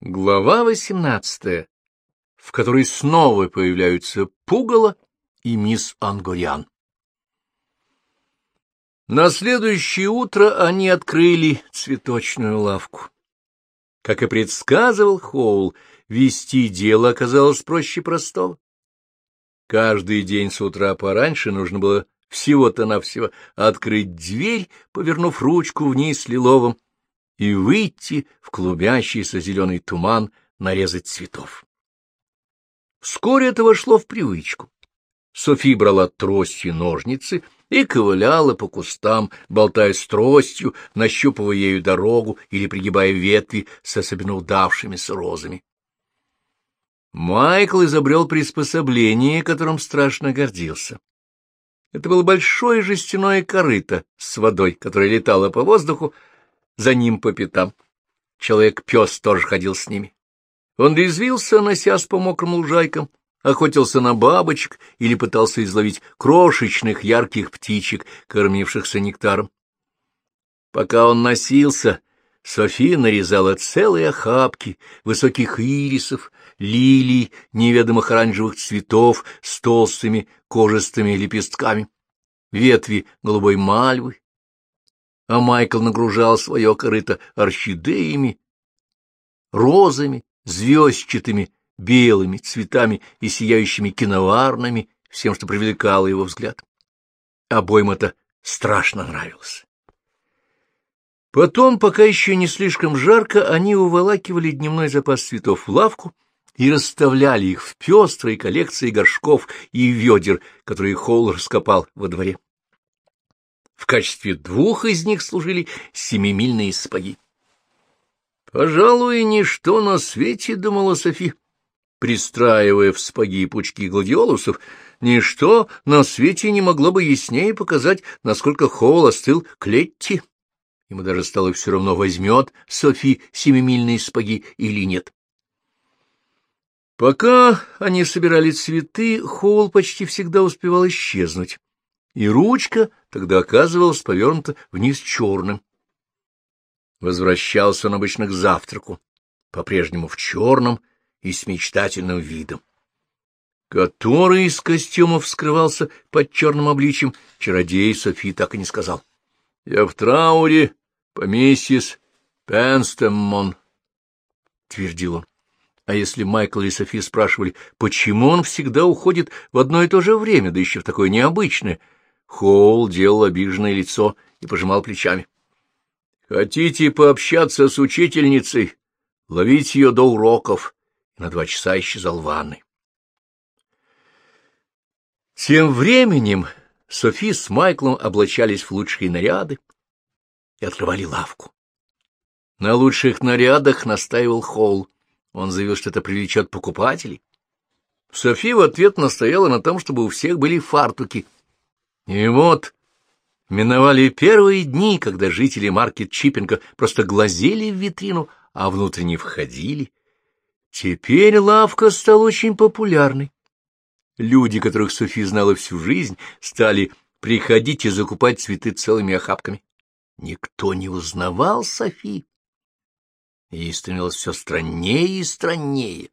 Глава восемнадцатая, в которой снова появляются Пугало и мисс Ангорян. На следующее утро они открыли цветочную лавку. Как и предсказывал Хоул, вести дело оказалось проще простого. Каждый день с утра пораньше нужно было всего-то навсего открыть дверь, повернув ручку вниз лиловым, и выйти в клубящийся зеленый туман нарезать цветов. Вскоре это вошло в привычку. Софи брала тростью ножницы и ковыляла по кустам, болтая с тростью, нащупывая ею дорогу или пригибая ветви с особенно удавшимися розами. Майкл изобрел приспособление, которым страшно гордился. Это было большое жестяное корыто с водой, которое летало по воздуху, за ним по пятам. Человек-пес тоже ходил с ними. Он резвился, носясь по мокрым лужайкам, охотился на бабочек или пытался изловить крошечных ярких птичек, кормившихся нектаром. Пока он носился, София нарезала целые охапки высоких ирисов, лилий, неведомых оранжевых цветов с толстыми кожистыми лепестками, ветви голубой мальвы, а Майкл нагружал свое корыто орхидеями, розами, звездчатыми, белыми цветами и сияющими киноварными, всем, что привлекало его взгляд. Обоим это страшно нравилось. Потом, пока еще не слишком жарко, они уволакивали дневной запас цветов в лавку и расставляли их в пестрой коллекции горшков и ведер, которые Холл раскопал во дворе. В качестве двух из них служили семимильные сапоги. «Пожалуй, ничто на свете», — думала Софи, пристраивая в спаги пучки гладиолусов, ничто на свете не могло бы яснее показать, насколько Хоул остыл к Летти. Ему даже стало все равно, возьмет Софи семимильные спаги или нет. Пока они собирали цветы, Хоул почти всегда успевал исчезнуть и ручка тогда оказывалась повернута вниз черным. Возвращался он обычно к завтраку, по-прежнему в черном и с мечтательным видом. Который из костюмов скрывался под черным обличием, чародей Софи так и не сказал. — Я в трауре по миссис Пенстеммон, — твердил он. А если Майкл и Софи спрашивали, почему он всегда уходит в одно и то же время, да еще в такое необычное, — Хоул делал обиженное лицо и пожимал плечами. — Хотите пообщаться с учительницей? Ловить ее до уроков. На два часа исчезал в ванной. Тем временем Софи с Майклом облачались в лучшие наряды и открывали лавку. На лучших нарядах настаивал Холл. Он заявил, что это привлечет покупателей. Софи в ответ настояла на том, чтобы у всех были фартуки — и вот миновали первые дни, когда жители маркет Чиппинга просто глазели в витрину, а внутрь не входили. Теперь лавка стала очень популярной. Люди, которых Софи знала всю жизнь, стали приходить и закупать цветы целыми охапками. Никто не узнавал Софи. Ей становилось все страннее и страннее.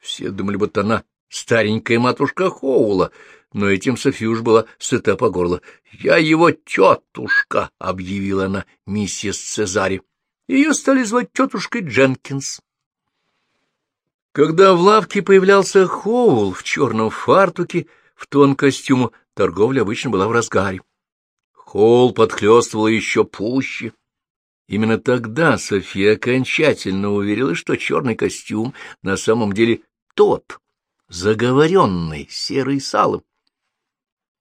Все думали, будто она старенькая матушка Хоула, но этим Софи уж была сыта по горло. — Я его тетушка, — объявила она миссис Цезари. Ее стали звать тетушкой Дженкинс. Когда в лавке появлялся Хоул в черном фартуке, в тон костюму, торговля обычно была в разгаре. Хоул подхлёстывала еще пуще. Именно тогда София окончательно уверила, что черный костюм на самом деле тот, заговоренный, серый салом.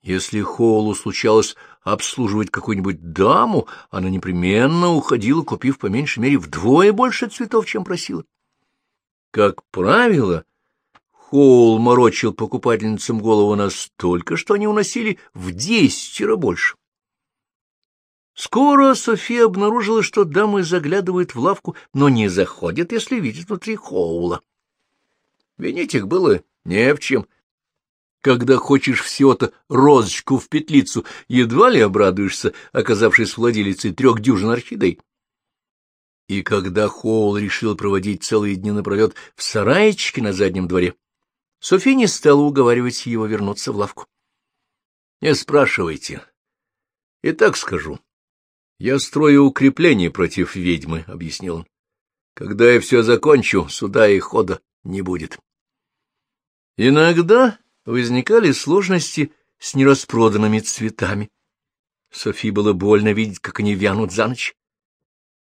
Если Хоулу случалось обслуживать какую-нибудь даму, она непременно уходила, купив по меньшей мере вдвое больше цветов, чем просила. Как правило, Хоул морочил покупательницам голову настолько, что они уносили в десятеро больше. Скоро София обнаружила, что дамы заглядывают в лавку, но не заходят, если видят внутри Хоула. Винить их было не в чем. Когда хочешь всего-то розочку в петлицу, едва ли обрадуешься, оказавшись владелицей трех дюжин орхидей. И когда Хоул решил проводить целые дни напролет в сарайчике на заднем дворе, Софи не стала уговаривать его вернуться в лавку. — Не спрашивайте. И так скажу. Я строю укрепление против ведьмы, — объяснил он. Когда я все закончу, суда и хода не будет. Иногда возникали сложности с нераспроданными цветами. Софи было больно видеть, как они вянут за ночь.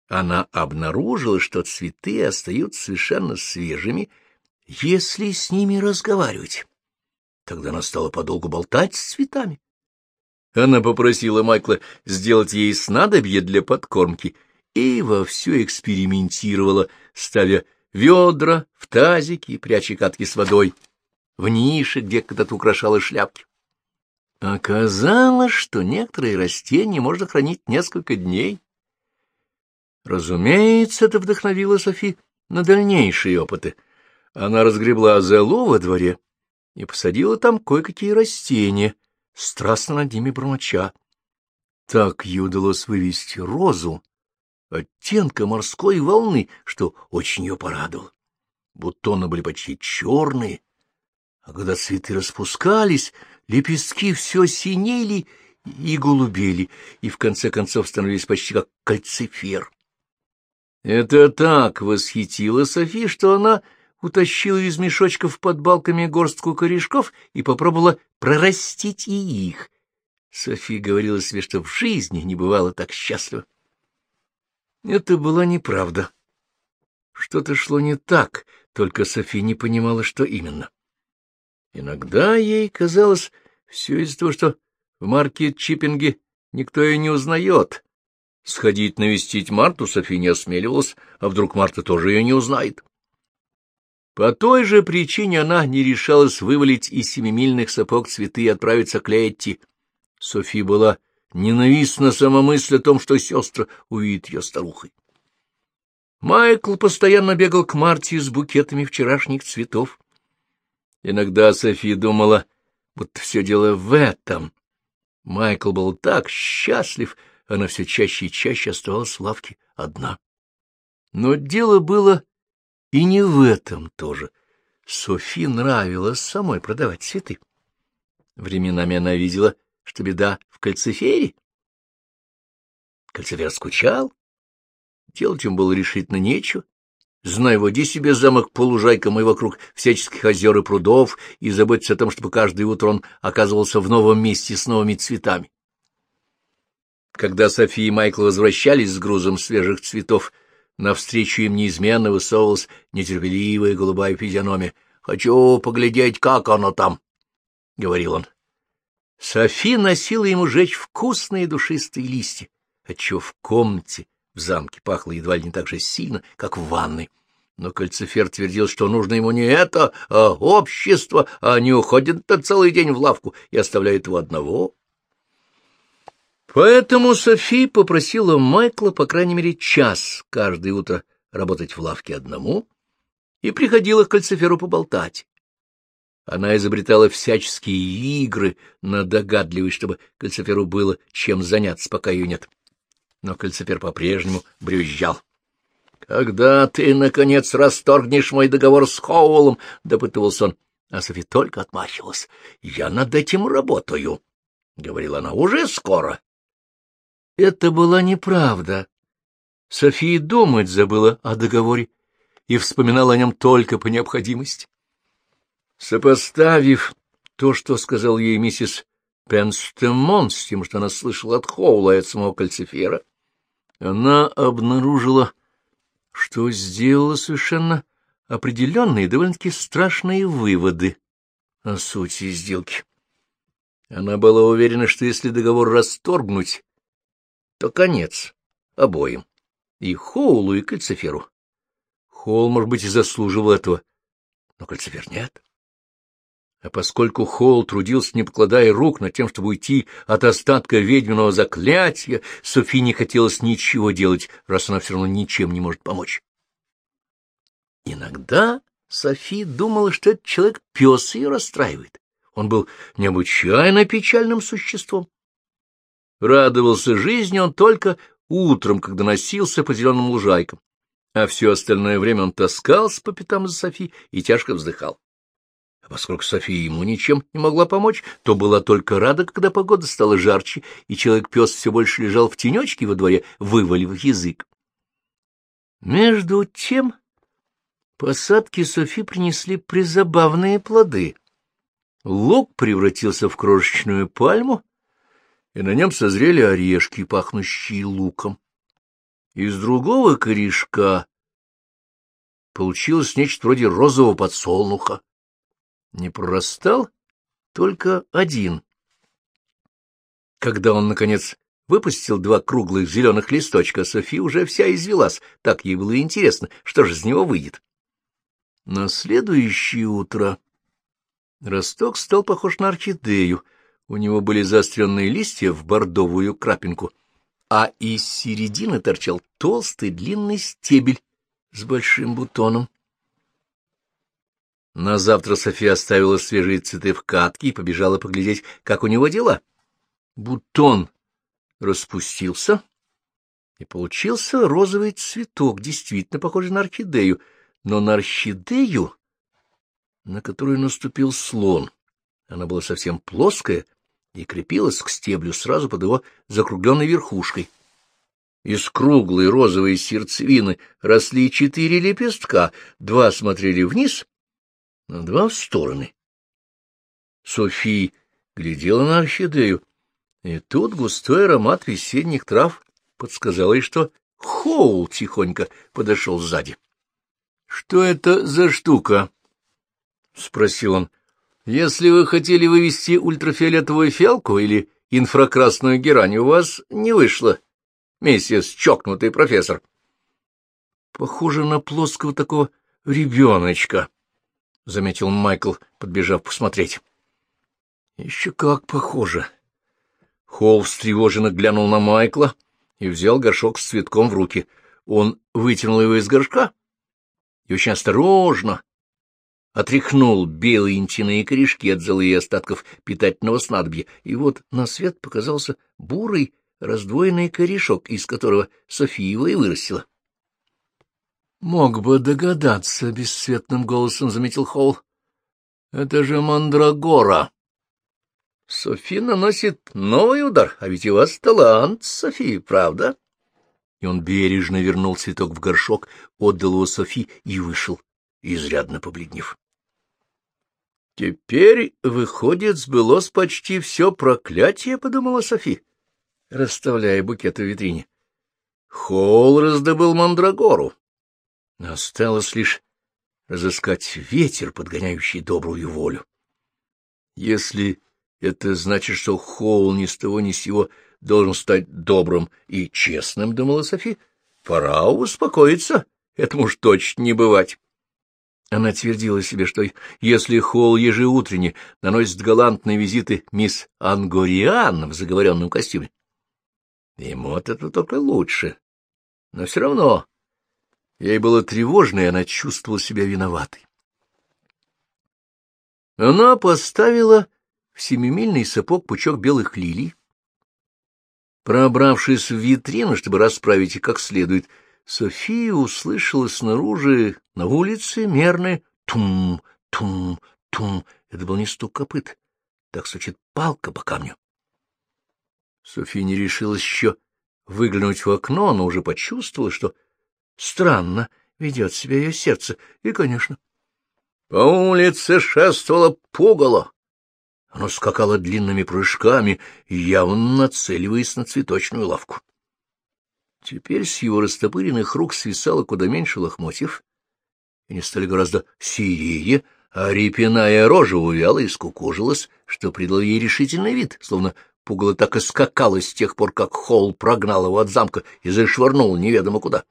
Она обнаружила, что цветы остаются совершенно свежими, если с ними разговаривать. Тогда она стала подолгу болтать с цветами. Она попросила Майкла сделать ей снадобье для подкормки и вовсю экспериментировала, ставя ведра в тазики и пряча катки с водой в нише, где когда-то украшала шляпки. Оказалось, что некоторые растения можно хранить несколько дней. Разумеется, это вдохновило Софи на дальнейшие опыты. Она разгребла золу во дворе и посадила там кое-какие растения, страстно над ними бормоча. Так ей удалось вывести розу оттенка морской волны, что очень ее порадовало. Бутоны были почти черные, а когда цветы распускались, лепестки все синели и голубели, и в конце концов становились почти как кальцифер. Это так восхитило Софи, что она утащила из мешочков под балками горстку корешков и попробовала прорастить и их. Софи говорила себе, что в жизни не бывало так счастливо. Это была неправда. Что-то шло не так, только Софи не понимала, что именно. Иногда ей казалось все из-за того, что в маркет-чиппинге никто ее не узнает. Сходить навестить Марту Софи не осмеливалась, а вдруг Марта тоже ее не узнает. По той же причине она не решалась вывалить из семимильных сапог цветы и отправиться к Летти. Софи была ненавистна сама мысль о том, что сестра увидит ее старухой. Майкл постоянно бегал к Марте с букетами вчерашних цветов. Иногда София думала, будто все дело в этом. Майкл был так счастлив, она все чаще и чаще оставалась в лавке одна. Но дело было и не в этом тоже. Софи нравилось самой продавать цветы. Временами она видела, что беда в кальцифере. Кальцифер скучал. Делать ему было решительно нечего. Знай, води себе замок по лужайкам и вокруг всяческих озер и прудов, и заботься о том, чтобы каждое утро он оказывался в новом месте с новыми цветами. Когда София и Майкл возвращались с грузом свежих цветов, навстречу им неизменно высовывалась нетерпеливая голубая физиономия. — Хочу поглядеть, как оно там, — говорил он. Софи носила ему жечь вкусные душистые листья, отчего в комнате в замке пахло едва ли не так же сильно, как в ванной. Но кальцифер твердил, что нужно ему не это, а общество, а не уходит-то целый день в лавку и оставляет его одного. Поэтому Софи попросила Майкла, по крайней мере, час каждое утро работать в лавке одному и приходила к кальциферу поболтать. Она изобретала всяческие игры на догадливость, чтобы кальциферу было чем заняться, пока ее нет. Но кальцифер по-прежнему брюзжал. — Когда ты, наконец, расторгнешь мой договор с Хоулом? — допытывался он. А Софи только отмахивалась. — Я над этим работаю, — говорила она, — уже скоро. Это была неправда. София думать забыла о договоре и вспоминала о нем только по необходимости. Сопоставив то, что сказал ей миссис Пенстемон, с тем, что она слышала от Хоула и от самого кальцифера, она обнаружила, что сделала совершенно определенные, довольно-таки страшные выводы о сути сделки. Она была уверена, что если договор расторгнуть, то конец обоим, и Хоулу, и Кальциферу. Хоул, может быть, и заслуживал этого, но Кальцифер нет. А поскольку Холл трудился, не покладая рук над тем, чтобы уйти от остатка ведьминого заклятия, Софи не хотелось ничего делать, раз она все равно ничем не может помочь. Иногда Софи думала, что этот человек пес ее расстраивает. Он был необычайно печальным существом. Радовался жизни он только утром, когда носился по зеленым лужайкам, а все остальное время он таскался по пятам за Софи и тяжко вздыхал. А поскольку София ему ничем не могла помочь, то была только рада, когда погода стала жарче, и человек-пес все больше лежал в тенечке во дворе, вывалив язык. Между тем посадки Софи принесли призабавные плоды. Лук превратился в крошечную пальму, и на нем созрели орешки, пахнущие луком. Из другого корешка получилось нечто вроде розового подсолнуха. Не прорастал только один. Когда он, наконец, выпустил два круглых зеленых листочка, Софи уже вся извелась, так ей было интересно, что же из него выйдет. На следующее утро росток стал похож на орхидею, у него были заостренные листья в бордовую крапинку, а из середины торчал толстый длинный стебель с большим бутоном. На завтра София оставила свежие цветы в катке и побежала поглядеть, как у него дела. Бутон распустился, и получился розовый цветок, действительно похожий на орхидею, но на орхидею, на которую наступил слон. Она была совсем плоская и крепилась к стеблю сразу под его закругленной верхушкой. Из круглой розовой сердцевины росли четыре лепестка, два смотрели вниз, а два стороны. Софи глядела на орхидею, и тут густой аромат весенних трав подсказал ей, что Хоул тихонько подошел сзади. — Что это за штука? — спросил он. Если вы хотели вывести ультрафиолетовую фиалку или инфракрасную герань, у вас не вышло, миссис чокнутый профессор. Похоже на плоского такого ребеночка, — заметил Майкл, подбежав посмотреть. Еще как похоже. Холл встревоженно глянул на Майкла и взял горшок с цветком в руки. Он вытянул его из горшка и очень осторожно, отряхнул белые интяные корешки от золы и остатков питательного снадобья, и вот на свет показался бурый раздвоенный корешок, из которого София его и вырастила. — Мог бы догадаться, — бесцветным голосом заметил Холл. — Это же мандрагора. Софи наносит новый удар, а ведь у вас талант, Софи, правда? И он бережно вернул цветок в горшок, отдал его Софи и вышел, изрядно побледнев. Теперь, выходит, сбылось почти все проклятие, — подумала Софи, расставляя букет в витрине. Холл раздобыл мандрагору. Осталось лишь разыскать ветер, подгоняющий добрую волю. Если это значит, что Холл ни с того ни с сего должен стать добрым и честным, — думала Софи, — пора успокоиться, этому уж точно не бывать. Она твердила себе, что если Холл ежеутренне наносит галантные визиты мисс Ангориан в заговоренном костюме, ему от этого только лучше. Но все равно ей было тревожно, и она чувствовала себя виноватой. Она поставила в семимильный сапог пучок белых лилий. Пробравшись в витрину, чтобы расправить их как следует, — София услышала снаружи, на улице, мерное тум-тум-тум. Это был не стук копыт, так стучит палка по камню. София не решилась еще выглянуть в окно, но уже почувствовала, что странно ведет себя ее сердце, и, конечно, по улице шествовало пугало. Оно скакало длинными прыжками, явно нацеливаясь на цветочную лавку. Теперь с его растопыренных рук свисало куда меньше лохмотьев, и они стали гораздо серее, а репиная рожа увяла и скукожилась, что придало ей решительный вид, словно пугало так и скакало с тех пор, как Холл прогнал его от замка и зашвырнул неведомо куда,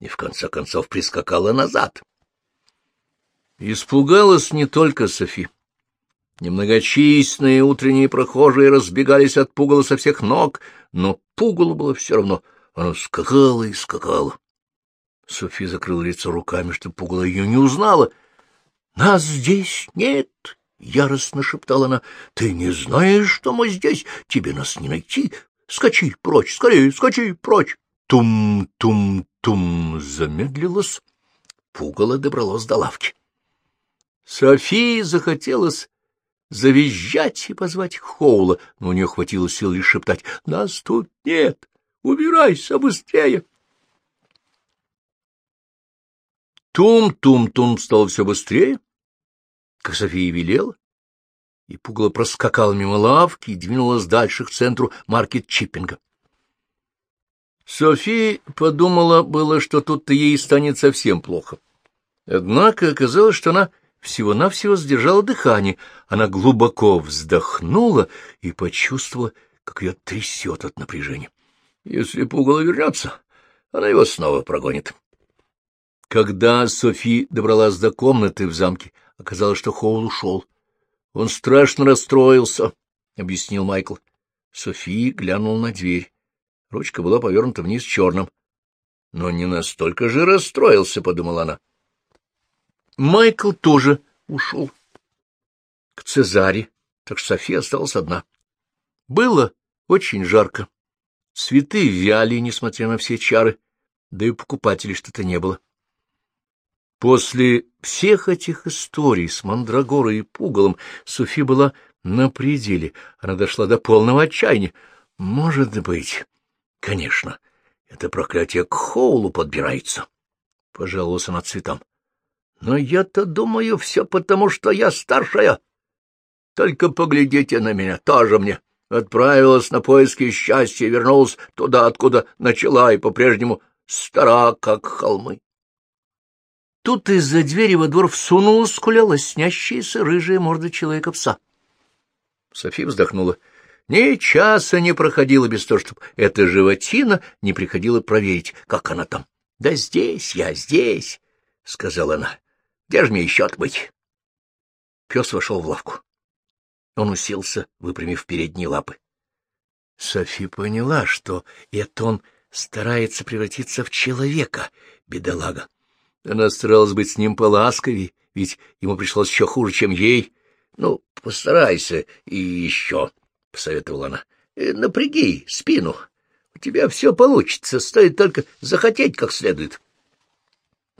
и в конце концов прискакала назад. Испугалась не только Софи. Немногочисленные утренние прохожие разбегались от пугала со всех ног, но пугалу было все равно — она скакала и скакала. София закрыла лицо руками, чтобы пугало ее не узнала. — Нас здесь нет! — яростно шептала она. — Ты не знаешь, что мы здесь? Тебе нас не найти. Скачи прочь, скорее, скачи прочь. Тум-тум-тум. Тум замедлилось, пугало добралось до лавки. Софии захотелось завизжать и позвать Хоула, но у нее хватило сил лишь шептать «Нас тут нет! Убирайся быстрее!» Тум-тум-тум стало все быстрее, как София велела, и пугало проскакала мимо лавки и двинулась дальше к центру маркет-чиппинга. София подумала было, что тут-то ей станет совсем плохо. Однако оказалось, что она всего-навсего сдержала дыхание. Она глубоко вздохнула и почувствовала, как ее трясет от напряжения. Если пугало вернется, она его снова прогонит. Когда Софи добралась до комнаты в замке, оказалось, что Хоул ушел. — Он страшно расстроился, — объяснил Майкл. Софи глянул на дверь. Ручка была повернута вниз черным. — Но не настолько же расстроился, — подумала она. Майкл тоже ушел к Цезаре, так что София осталась одна. Было очень жарко. Цветы вяли, несмотря на все чары, да и покупателей что-то не было. После всех этих историй с Мандрагорой и Пугалом Софи была на пределе. Она дошла до полного отчаяния. Может быть, конечно, это проклятие к Хоулу подбирается. Пожаловался она цветам. Но я-то думаю, все потому, что я старшая. Только поглядите на меня, тоже мне. Отправилась на поиски счастья, вернулась туда, откуда начала, и по-прежнему стара, как холмы. Тут из-за двери во двор всунулась, скуляла снящаяся рыжая морда человека-пса. София вздохнула. Ни часа не проходило без того, чтобы эта животина не приходила проверить, как она там. — Да здесь я, здесь, — сказала она. — Где же мне еще быть? Пес вошел в лавку. Он уселся, выпрямив передние лапы. Софи поняла, что это он старается превратиться в человека, бедолага. Она старалась быть с ним поласковей, ведь ему пришлось еще хуже, чем ей. — Ну, постарайся и еще, — посоветовала она. — Напряги спину. У тебя все получится, стоит только захотеть как следует.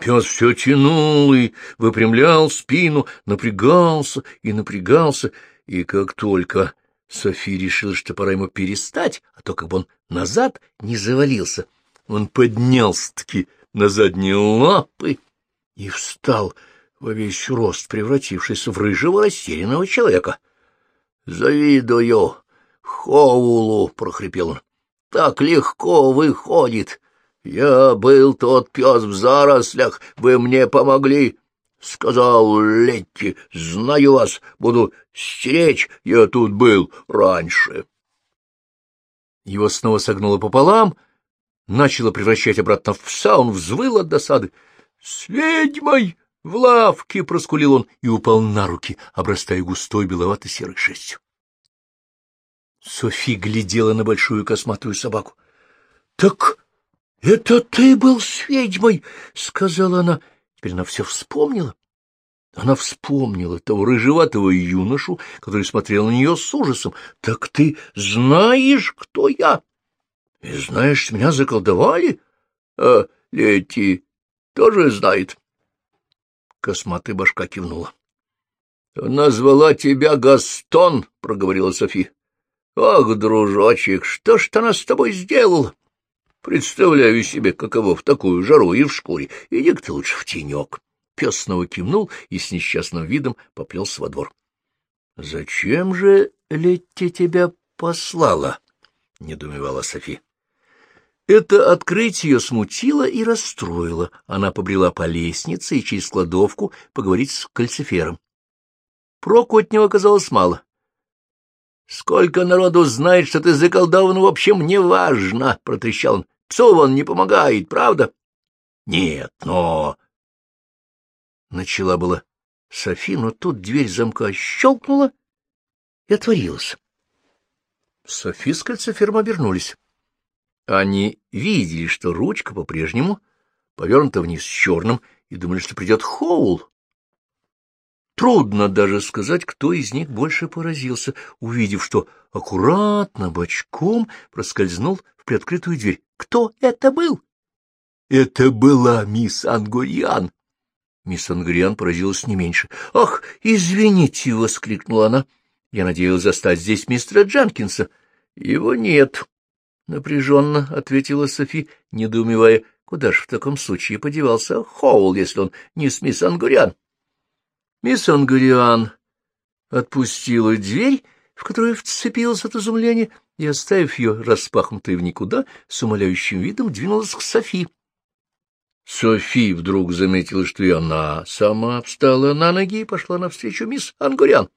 Пес все тянул и выпрямлял спину, напрягался и напрягался, и как только Софи решила, что пора ему перестать, а то как бы он назад не завалился, он поднялся-таки на задние лапы и встал во весь рост, превратившись в рыжего растерянного человека. — Завидую Хоулу, — прохрипел он. — Так легко выходит. Я был тот пес в зарослях, вы мне помогли. — сказал Летти. — Знаю вас, буду стеречь, я тут был раньше. Его снова согнуло пополам — начало превращать обратно в пса, он взвыл от досады. — С ведьмой! В лавке! — проскулил он и упал на руки, обрастая густой беловато-серой шерстью. Софи глядела на большую косматую собаку. — Так это ты был с ведьмой! — сказала она. Теперь она все вспомнила. Она вспомнила того рыжеватого юношу, который смотрел на нее с ужасом. — Так ты знаешь, кто я? — И знаешь, меня заколдовали? А Лети тоже знает. Косматая башка кивнула. — Она звала тебя Гастон, — проговорила Софи. — Ах, дружочек, что ж она с тобой сделала? Представляю себе, каково в такую жару и в шкуре. Иди-ка ты лучше в тенек. Пес снова кивнул и с несчастным видом поплелся во двор. — Зачем же Летти тебя послала? — недоумевала Софи. Это открытие ее смутило и расстроило. Она побрела по лестнице и через кладовку поговорить с кальцифером. Проку от него оказалось мало. — Сколько народу знает, что ты заколдован, в общем, неважно, — протрещал он. — Псу он не помогает, правда? — Нет, но... Начала была Софи, но тут дверь замка щелкнула и отворилась. Софи с кальцифером обернулись. Они видели, что ручка по-прежнему повернута вниз черным, и думали, что придет Хоул. Трудно даже сказать, кто из них больше поразился, увидев, что аккуратно бочком проскользнул в приоткрытую дверь. Кто это был? Это была мисс Ангурьян. Мисс Ангриан поразилась не меньше. — Ах, извините! — воскликнула она. — Я надеялась застать здесь мистера Джанкинса. — Его нет, — напряженно ответила Софи, недоумевая, куда ж в таком случае подевался Хоул, если он не с мисс Ангуриан. Мисс Ангуриан отпустила дверь, в которую вцепилась от изумления, и, оставив ее распахнутой в никуда, с умоляющим видом двинулась к Софи. Софи вдруг заметила, что и она сама встала на ноги и пошла навстречу мисс Ангурян,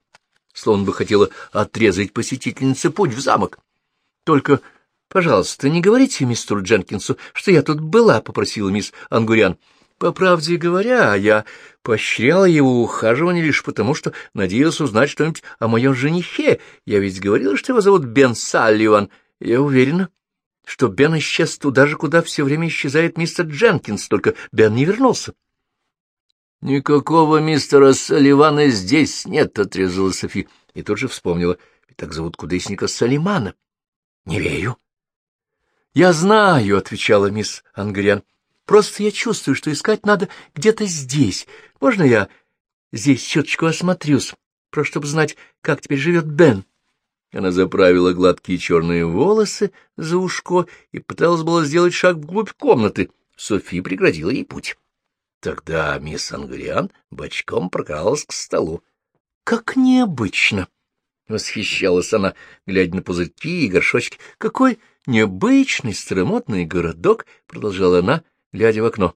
словно бы хотела отрезать посетительнице путь в замок. — Только, пожалуйста, не говорите мистеру Дженкинсу, что я тут была, — попросила мисс Ангурян. — По правде говоря, я поощряла его ухаживание лишь потому, что надеялась узнать что-нибудь о моем женихе. Я ведь говорила, что его зовут Бен Салливан. Я уверена, что Бен исчез туда же, куда все время исчезает мистер Дженкинс, только Бен не вернулся. — Никакого мистера Салливана здесь нет, — отрезала Софи, и тут же вспомнила, так зовут кудесника Салимана. — Не верю. — Я знаю, — отвечала мисс Ангриан. — Просто я чувствую, что искать надо где-то здесь. Можно я здесь чуточку осмотрюсь, просто чтобы знать, как теперь живет Бен? — она заправила гладкие черные волосы за ушко и пыталась было сделать шаг вглубь комнаты. Софи преградила ей путь. Тогда мисс Ангриан бочком прокралась к столу. — Как необычно! — восхищалась она, глядя на пузырьки и горшочки. — Какой необычный старомодный городок! — продолжала она, глядя в окно.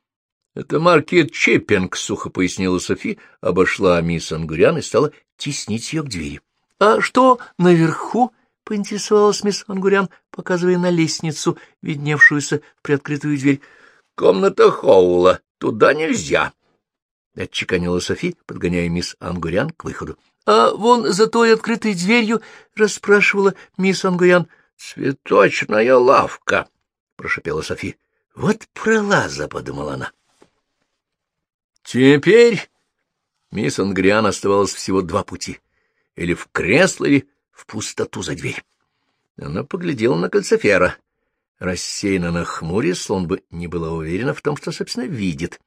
— Это маркет Чиппинг, — сухо пояснила Софи, обошла мисс Ангурян и стала теснить ее к двери. — А что наверху? — поинтересовалась мисс Ангурян, показывая на лестницу, видневшуюся в приоткрытую дверь. — Комната Хоула. Туда нельзя. — отчеканила Софи, подгоняя мисс Ангурян к выходу. — А вон за той открытой дверью, — расспрашивала мисс Ангурян, — цветочная лавка, — прошепела Софи. — Вот пролаза, — подумала она. Теперь мисс Ангриан оставалось всего два пути — или в кресло, или в пустоту за дверь. Она поглядела на кольцефера, рассеянно нахмурясь, словно бы не была уверена в том, что, собственно, видит.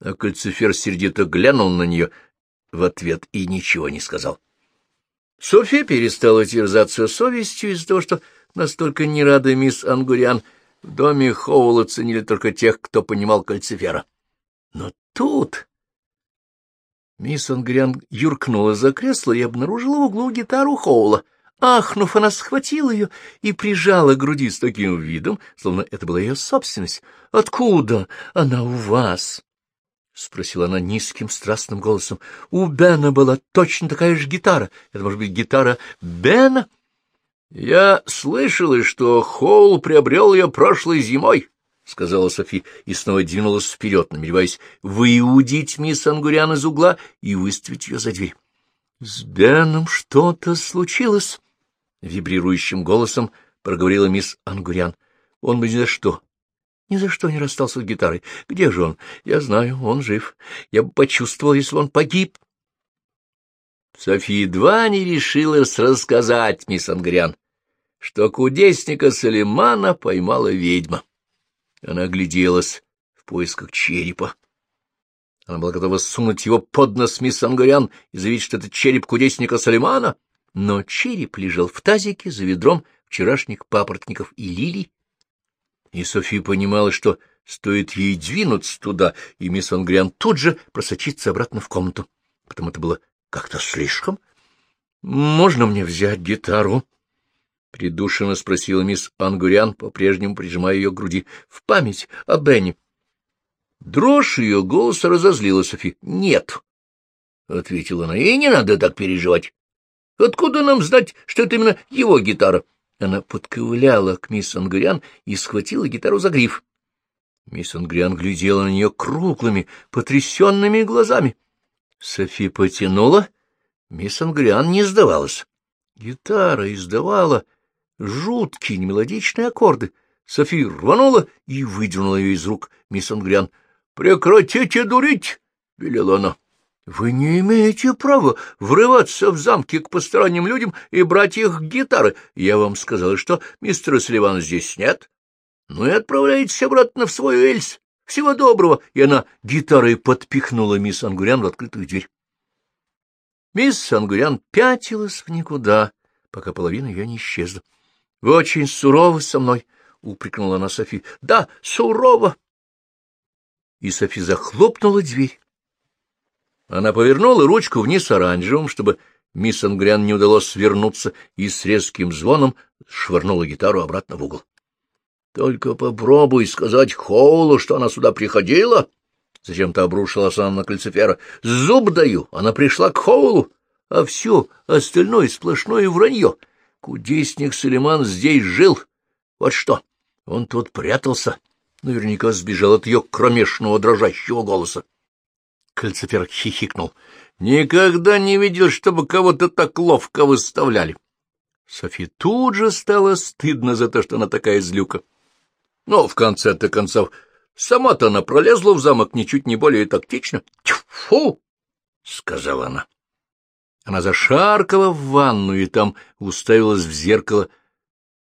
А кольцефер сердито глянул на нее в ответ и ничего не сказал. Софья перестала терзаться совестью из-за того, что настолько не рада мисс Ангуриан. В доме Хоула ценили только тех, кто понимал кольцефера. Но тут Мисс Ангриан юркнула за кресло и обнаружила в углу гитару Хоула. Ахнув, она схватила ее и прижала к груди с таким видом, словно это была ее собственность. — Откуда она у вас? — спросила она низким страстным голосом. — У Бена была точно такая же гитара. Это, может быть, гитара Бена? — Я слышала, что Хоул приобрел ее прошлой зимой, — сказала Софи и снова двинулась вперед, намереваясь выудить мисс Ангурян из угла и выставить ее за дверь. — С Беном что-то случилось, — вибрирующим голосом проговорила мисс Ангурян. — Он бы ни за что, ни за что не расстался с гитарой. Где же он? Я знаю, он жив. Я бы почувствовал, если он погиб. София едва не решилась рассказать мисс Ангрян, что кудесника Салимана поймала ведьма. Она огляделась в поисках черепа. Она была готова сунуть его под нос мисс Ангурян и заявить, что это череп кудесника Салимана, но череп лежал в тазике за ведром вчерашних папоротников и лилий. И София понимала, что стоит ей двинуться туда, и мисс Ангриан тут же просочится обратно в комнату. Потом это было как-то слишком. — Можно мне взять гитару? — придушенно спросила мисс Ангурян, по-прежнему прижимая ее к груди. — В память о Бенни. Дрожь ее голоса разозлила Софи. — Нет, — ответила она, — и не надо так переживать. Откуда нам знать, что это именно его гитара? Она подковыляла к мисс Ангурян и схватила гитару за гриф. Мисс Ангриан глядела на нее круглыми, потрясенными глазами. Софи потянула. Мисс Ангриан не сдавалась. Гитара издавала жуткие немелодичные аккорды. Софи рванула и выдернула ее из рук мисс Ангриан. — Прекратите дурить! — велела она. — Вы не имеете права врываться в замки к посторонним людям и брать их гитары. Я вам сказала, что мистера Сливана здесь нет. Ну и отправляйтесь обратно в свой Эльс. Всего доброго!» И она гитарой подпихнула мисс Ангурян в открытую дверь. Мисс Ангурян пятилась в никуда, пока половина ее не исчезла. — Вы очень суровы со мной, — упрекнула она Софи. — Да, сурово. И Софи захлопнула дверь. Она повернула ручку вниз оранжевым, чтобы мисс Ангрян не удалось свернуться, и с резким звоном швырнула гитару обратно в угол. — Только попробуй сказать Хоулу, что она сюда приходила. Зачем-то обрушилась она на кальцифера. — Зуб даю, она пришла к Хоулу, а все остальное сплошное вранье. Кудесник Салиман здесь жил. Вот что, он тут прятался. Наверняка сбежал от ее кромешного дрожащего голоса. Кальцифер хихикнул. Никогда не видел, чтобы кого-то так ловко выставляли. Софи тут же стало стыдно за то, что она такая злюка. Но в конце-то концов, сама-то она пролезла в замок ничуть не более тактично. «Тьфу!» — сказала она. Она зашаркала в ванну и там уставилась в зеркало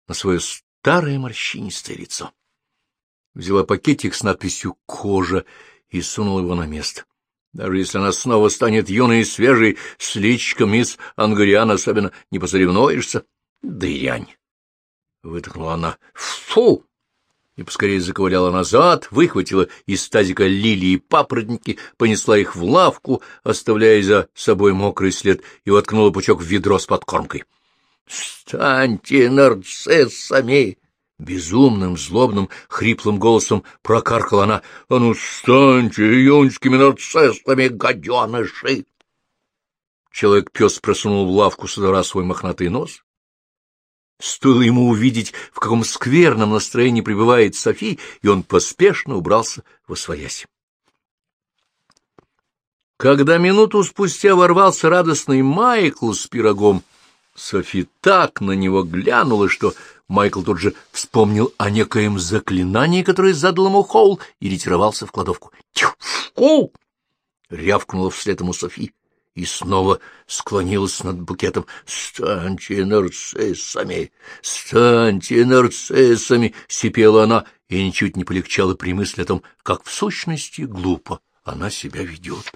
на свое старое морщинистое лицо. Взяла пакетик с надписью «Кожа» и сунула его на место. Даже если она снова станет юной и свежей, с личиком мисс Ангуриан особенно не посоревнуешься. Дрянь! — выдохнула она. — Фу! И поскорее заковыляла назад, выхватила из тазика лилии папоротники, понесла их в лавку, оставляя за собой мокрый след, и воткнула пучок в ведро с подкормкой. — Станьте нарциссами! Безумным, злобным, хриплым голосом прокаркала она. — А ну, станьте юнскими нарциссами, гаденыши! Человек-пес просунул в лавку с свой мохнатый нос. Стоило ему увидеть, в каком скверном настроении пребывает Софи, и он поспешно убрался во своясь. Когда минуту спустя ворвался радостный Майкл с пирогом, Софи так на него глянула, что Майкл тут же вспомнил о некоем заклинании, которое задал ему Хоул, и ретировался в кладовку. «Тьфу!» — рявкнула вслед ему Софи и снова склонилась над букетом. «Станьте нарциссами! Станьте нарциссами!» — сипела она, и ничуть не полегчало при мысли о том, как в сущности глупо она себя ведет.